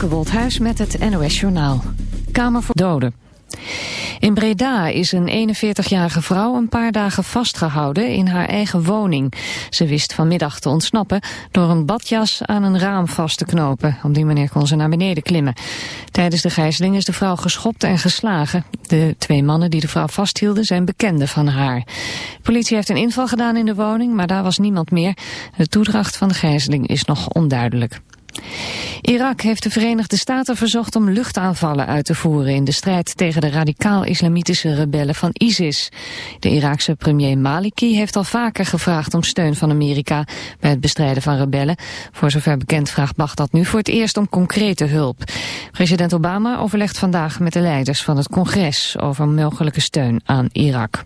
Femke Wolthuis met het NOS Journaal. Kamer voor doden. In Breda is een 41-jarige vrouw een paar dagen vastgehouden in haar eigen woning. Ze wist vanmiddag te ontsnappen door een badjas aan een raam vast te knopen. Op die manier kon ze naar beneden klimmen. Tijdens de gijzeling is de vrouw geschopt en geslagen. De twee mannen die de vrouw vasthielden zijn bekenden van haar. De politie heeft een inval gedaan in de woning, maar daar was niemand meer. De toedracht van de gijzeling is nog onduidelijk. Irak heeft de Verenigde Staten verzocht om luchtaanvallen uit te voeren in de strijd tegen de radicaal-islamitische rebellen van ISIS. De Iraakse premier Maliki heeft al vaker gevraagd om steun van Amerika bij het bestrijden van rebellen. Voor zover bekend vraagt Baghdad nu voor het eerst om concrete hulp. President Obama overlegt vandaag met de leiders van het congres over mogelijke steun aan Irak.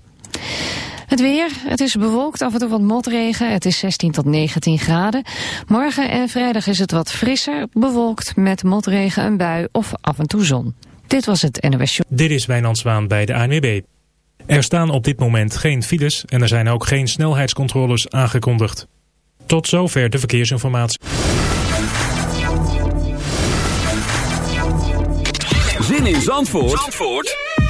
Het weer, het is bewolkt, af en toe wat motregen. Het is 16 tot 19 graden. Morgen en vrijdag is het wat frisser, bewolkt met motregen, een bui of af en toe zon. Dit was het NOS Show. Dit is Wijnand Zwaan bij de ANWB. Er staan op dit moment geen files en er zijn ook geen snelheidscontroles aangekondigd. Tot zover de verkeersinformatie. Zin in Zandvoort, Zandvoort?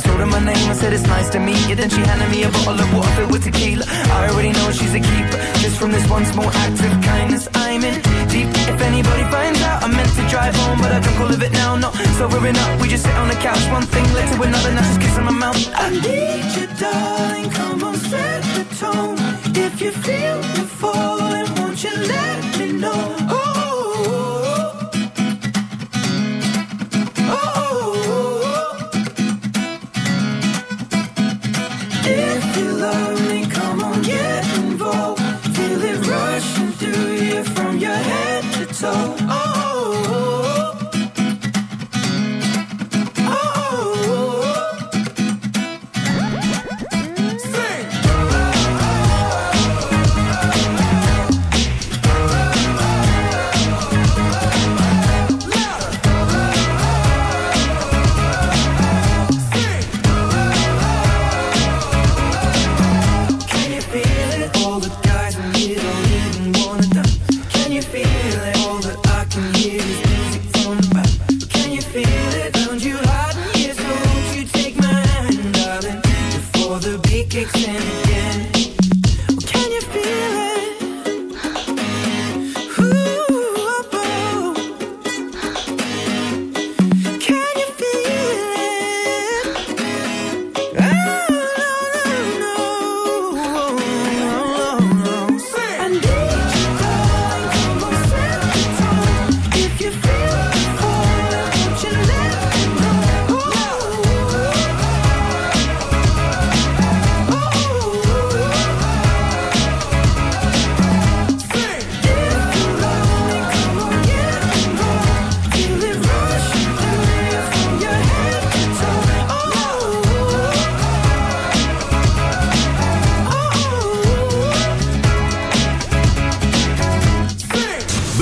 I told her my name, I said it's nice to meet you. Then she handed me a bottle of water filled with tequila. I already know she's a keeper. Just from this one small act of kindness, I'm in deep. If anybody finds out, I meant to drive home, but I drunk all of it now. Not sobering enough. we just sit on the couch, one thing led to another, now just kissing my mouth. I need you, darling, come on, set the tone. If you feel the falling, won't you let me know?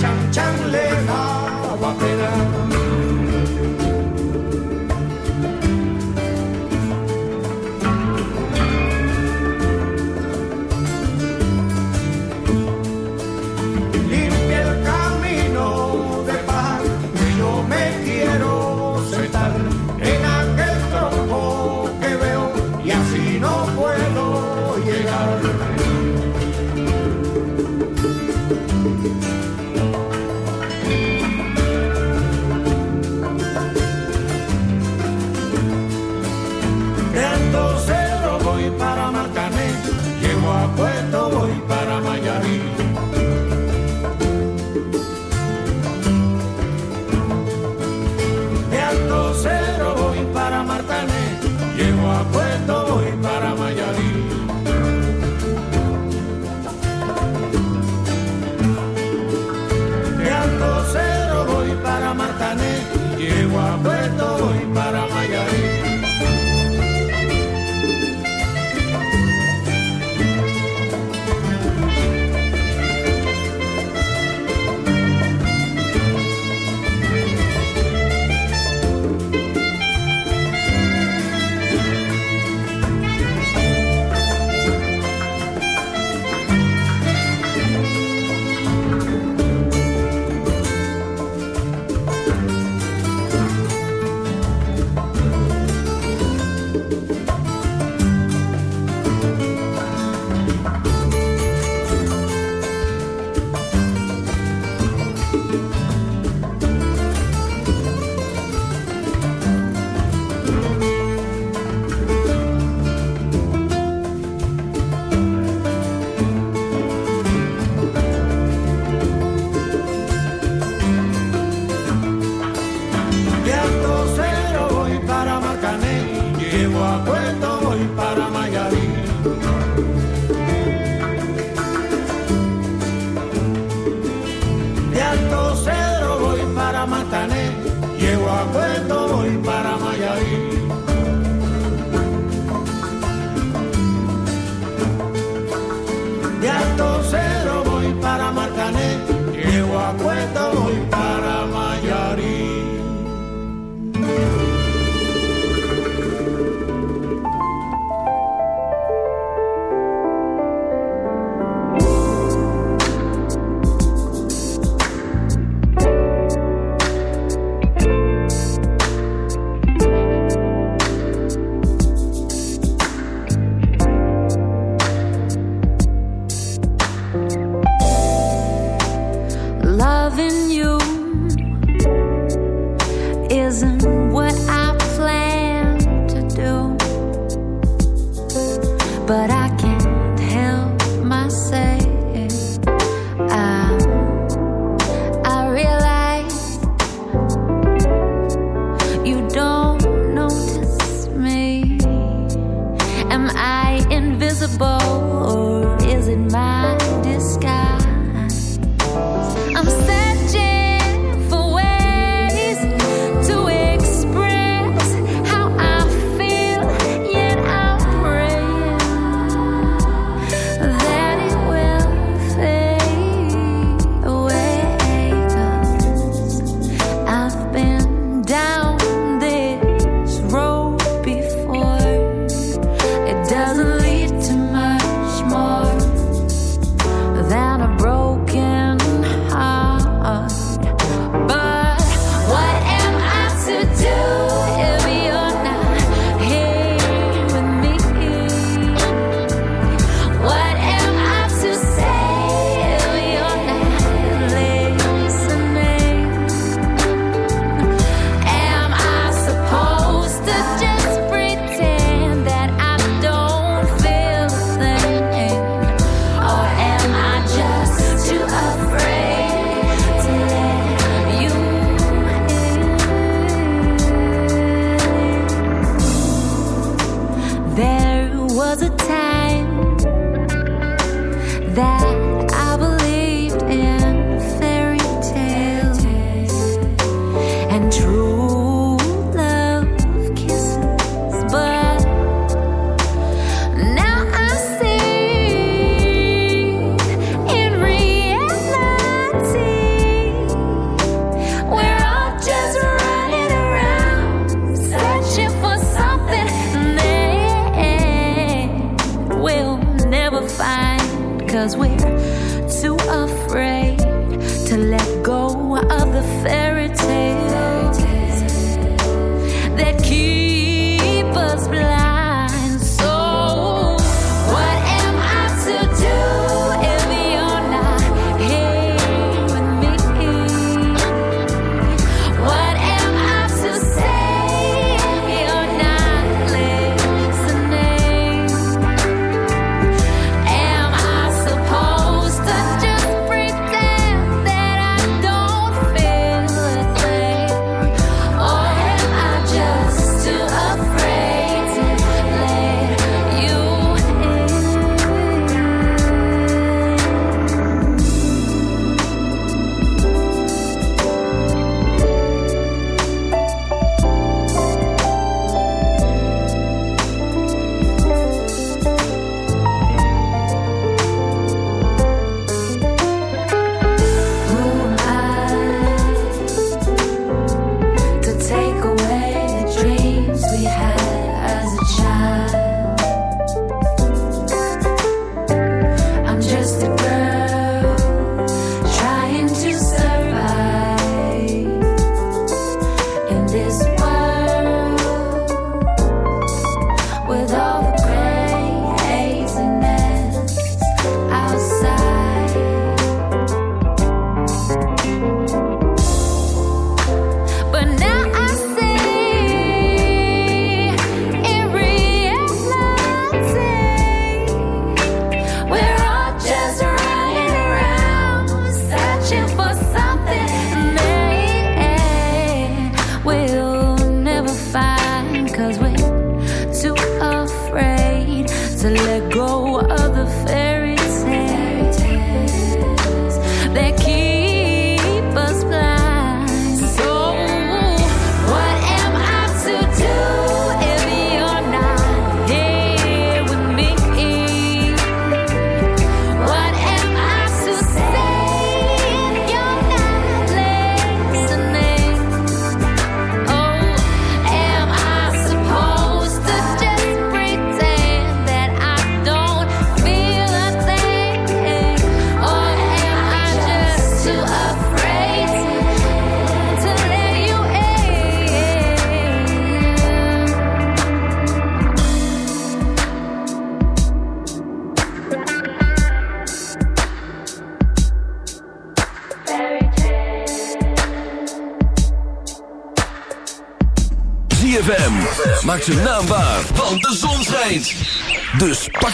chan chan le daba pena.